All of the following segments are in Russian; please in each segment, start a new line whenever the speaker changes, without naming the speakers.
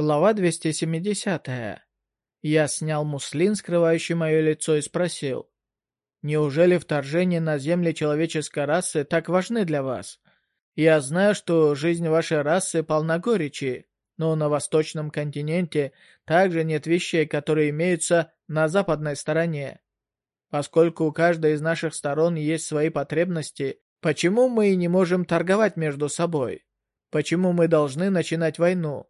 Глава 270. Я снял муслин, скрывающий мое лицо, и спросил. «Неужели вторжение на земли человеческой расы так важны для вас? Я знаю, что жизнь вашей расы полна горечи, но на восточном континенте также нет вещей, которые имеются на западной стороне. Поскольку у каждой из наших сторон есть свои потребности, почему мы не можем торговать между собой? Почему мы должны начинать войну?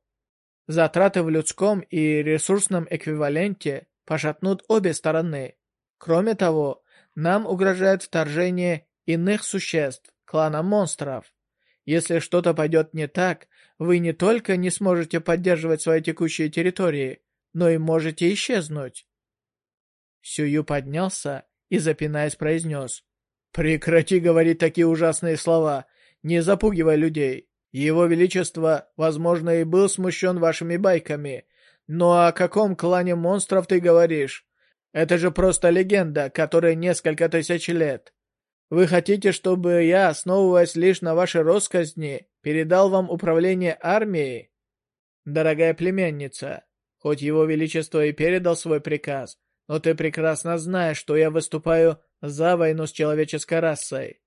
Затраты в людском и ресурсном эквиваленте пошатнут обе стороны. Кроме того, нам угрожает вторжение иных существ, клана монстров. Если что-то пойдет не так, вы не только не сможете поддерживать свои текущие территории, но и можете исчезнуть. Сюю поднялся и, запинаясь, произнес. «Прекрати говорить такие ужасные слова, не запугивай людей. Его Величество, возможно, и был смущен вашими байками. Но о каком клане монстров ты говоришь? Это же просто легенда, которой несколько тысяч лет. Вы хотите, чтобы я, основываясь лишь на вашей россказни, передал вам управление армией? Дорогая племянница, хоть его величество и передал свой приказ, но ты прекрасно знаешь, что я выступаю за войну с человеческой расой.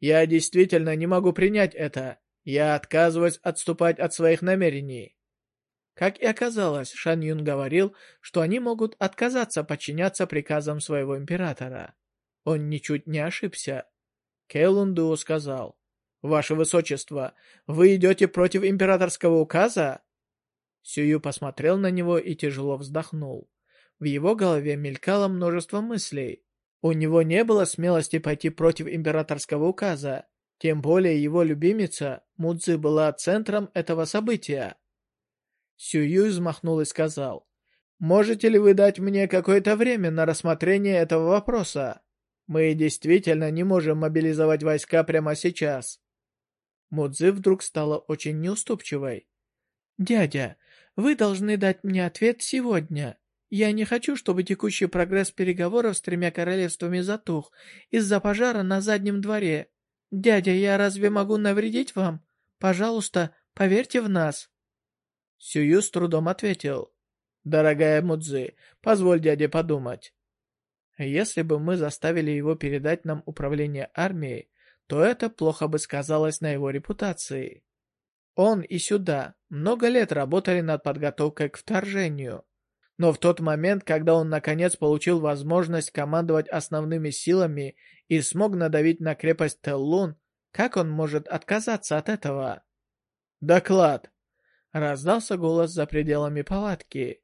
Я действительно не могу принять это. Я отказываюсь отступать от своих намерений. Как и оказалось, Шан Юн говорил, что они могут отказаться подчиняться приказам своего императора. Он ничуть не ошибся. Кэлун Дуо сказал, «Ваше Высочество, вы идете против императорского указа?» Сюю посмотрел на него и тяжело вздохнул. В его голове мелькало множество мыслей. У него не было смелости пойти против императорского указа, тем более его любимица Мудзи была центром этого события. Сюю взмахнул и сказал, «Можете ли вы дать мне какое-то время на рассмотрение этого вопроса? Мы действительно не можем мобилизовать войска прямо сейчас». Мудзи вдруг стала очень неуступчивой. «Дядя, вы должны дать мне ответ сегодня. Я не хочу, чтобы текущий прогресс переговоров с тремя королевствами затух из-за пожара на заднем дворе. «Дядя, я разве могу навредить вам? Пожалуйста, поверьте в нас». Сюю с трудом ответил. «Дорогая Мудзи, позволь дяде подумать. Если бы мы заставили его передать нам управление армией, то это плохо бы сказалось на его репутации. Он и сюда много лет работали над подготовкой к вторжению. Но в тот момент, когда он наконец получил возможность командовать основными силами и смог надавить на крепость Теллун, как он может отказаться от этого? «Доклад!» — раздался голос за пределами палатки.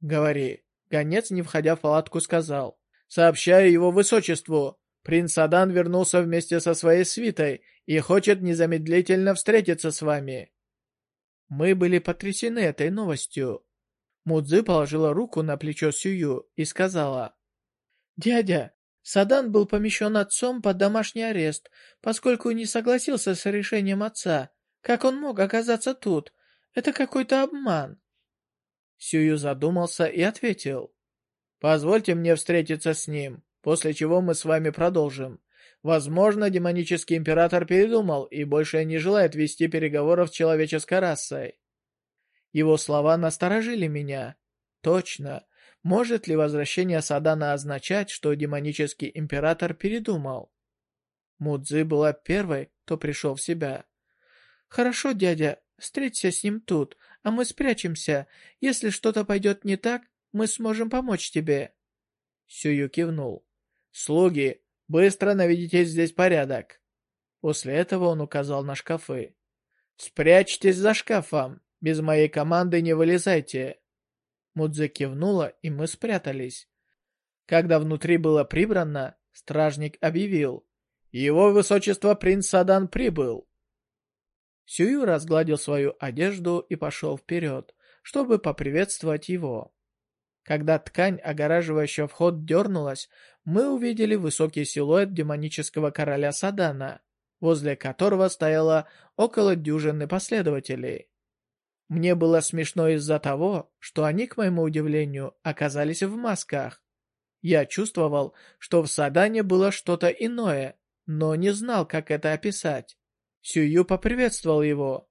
«Говори». Гонец, не входя в палатку, сказал. «Сообщаю его высочеству. Принц Адан вернулся вместе со своей свитой и хочет незамедлительно встретиться с вами». Мы были потрясены этой новостью. Мудзи положила руку на плечо Сюю и сказала. «Дядя, Садан был помещен отцом под домашний арест, поскольку не согласился с решением отца. Как он мог оказаться тут? Это какой-то обман». Сюю задумался и ответил. «Позвольте мне встретиться с ним, после чего мы с вами продолжим. Возможно, демонический император передумал и больше не желает вести переговоров с человеческой расой. Его слова насторожили меня. Точно. Может ли возвращение Садана означать, что демонический император передумал? Мудзи была первой, кто пришел в себя. «Хорошо, дядя, встреться с ним тут, а мы спрячемся. Если что-то пойдет не так, мы сможем помочь тебе». Сюю кивнул. «Слуги, быстро наведите здесь порядок». После этого он указал на шкафы. «Спрячьтесь за шкафом. Без моей команды не вылезайте!» Мудзе кивнула, и мы спрятались. Когда внутри было прибрано, стражник объявил. «Его высочество принц Садан прибыл!» Сюю разгладил свою одежду и пошел вперед, чтобы поприветствовать его. Когда ткань, огораживающая вход, дернулась, мы увидели высокий силуэт демонического короля Садана, возле которого стояло около дюжины последователей. Мне было смешно из-за того, что они, к моему удивлению, оказались в масках. Я чувствовал, что в Садане было что-то иное, но не знал, как это описать. Сюю поприветствовал его.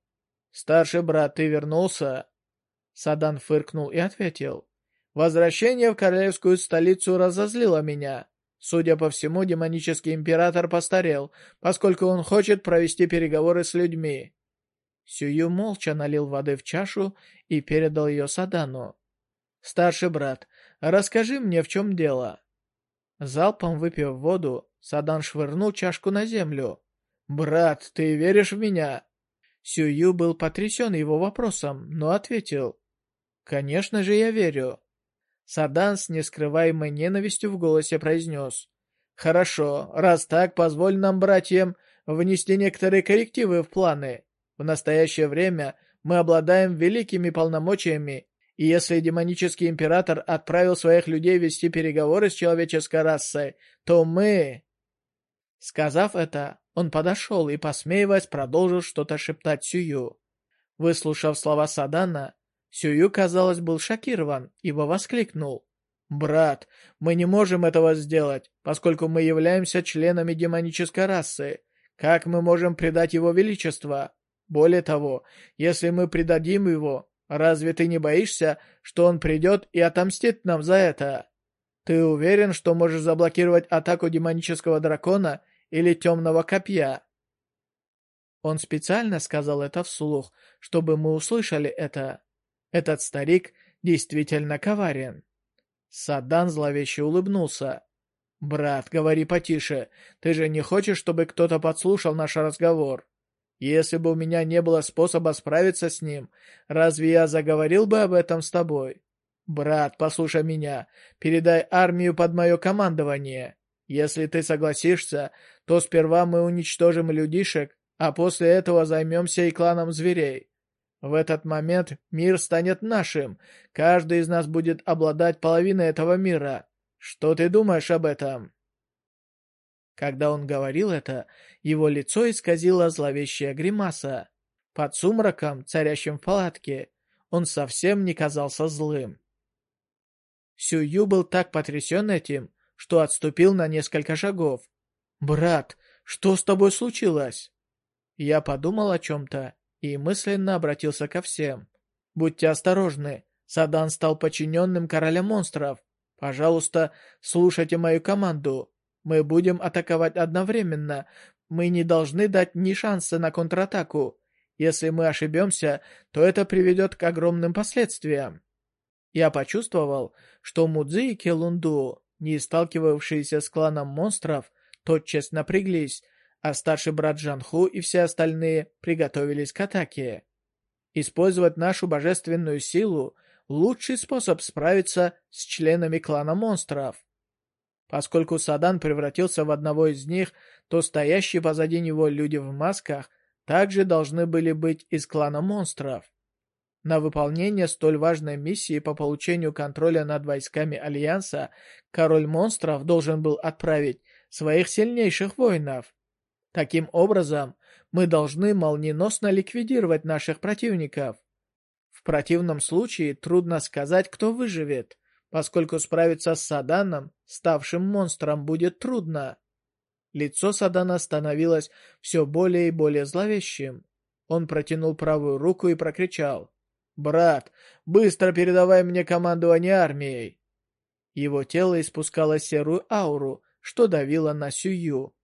«Старший брат, ты вернулся?» Садан фыркнул и ответил. «Возвращение в королевскую столицу разозлило меня. Судя по всему, демонический император постарел, поскольку он хочет провести переговоры с людьми». Сюю молча налил воды в чашу и передал ее Садану. «Старший брат, расскажи мне, в чем дело?» Залпом выпив воду, Садан швырнул чашку на землю. «Брат, ты веришь в меня?» Сюю был потрясен его вопросом, но ответил. «Конечно же я верю». Садан с нескрываемой ненавистью в голосе произнес. «Хорошо, раз так, позволь нам, братьям, внести некоторые коррективы в планы. В настоящее время мы обладаем великими полномочиями, и если демонический император отправил своих людей вести переговоры с человеческой расой, то мы...» Сказав это, он подошел и, посмеиваясь, продолжил что-то шептать Сюю. Выслушав слова Садана, Сюю, казалось, был шокирован, ибо воскликнул. «Брат, мы не можем этого сделать, поскольку мы являемся членами демонической расы. Как мы можем предать его величество? Более того, если мы предадим его, разве ты не боишься, что он придет и отомстит нам за это? Ты уверен, что можешь заблокировать атаку демонического дракона или темного копья. Он специально сказал это вслух, чтобы мы услышали это. Этот старик действительно коварен. Садан зловеще улыбнулся. «Брат, говори потише. Ты же не хочешь, чтобы кто-то подслушал наш разговор? Если бы у меня не было способа справиться с ним, разве я заговорил бы об этом с тобой? Брат, послушай меня. Передай армию под мое командование. Если ты согласишься, то сперва мы уничтожим людишек, а после этого займемся и кланом зверей. В этот момент мир станет нашим. Каждый из нас будет обладать половиной этого мира. Что ты думаешь об этом?» Когда он говорил это, его лицо исказило зловещая гримаса. Под сумраком, царящим в палатке, он совсем не казался злым. Сюю был так потрясен этим, что отступил на несколько шагов. «Брат, что с тобой случилось?» Я подумал о чем-то и мысленно обратился ко всем. «Будьте осторожны, Садан стал подчиненным короля монстров. Пожалуйста, слушайте мою команду. Мы будем атаковать одновременно. Мы не должны дать ни шанса на контратаку. Если мы ошибемся, то это приведет к огромным последствиям». Я почувствовал, что Мудзи и Келунду не сталкивавшиеся с кланом монстров, тотчас напряглись, а старший брат Жанху и все остальные приготовились к атаке. Использовать нашу божественную силу — лучший способ справиться с членами клана монстров. Поскольку Садан превратился в одного из них, то стоящие позади него люди в масках также должны были быть из клана монстров. На выполнение столь важной миссии по получению контроля над войсками Альянса король монстров должен был отправить своих сильнейших воинов. Таким образом, мы должны молниеносно ликвидировать наших противников. В противном случае трудно сказать, кто выживет, поскольку справиться с Саданом, ставшим монстром, будет трудно. Лицо Садана становилось все более и более зловещим. Он протянул правую руку и прокричал. «Брат, быстро передавай мне командование армией!» Его тело испускало серую ауру, что давило на Сюю.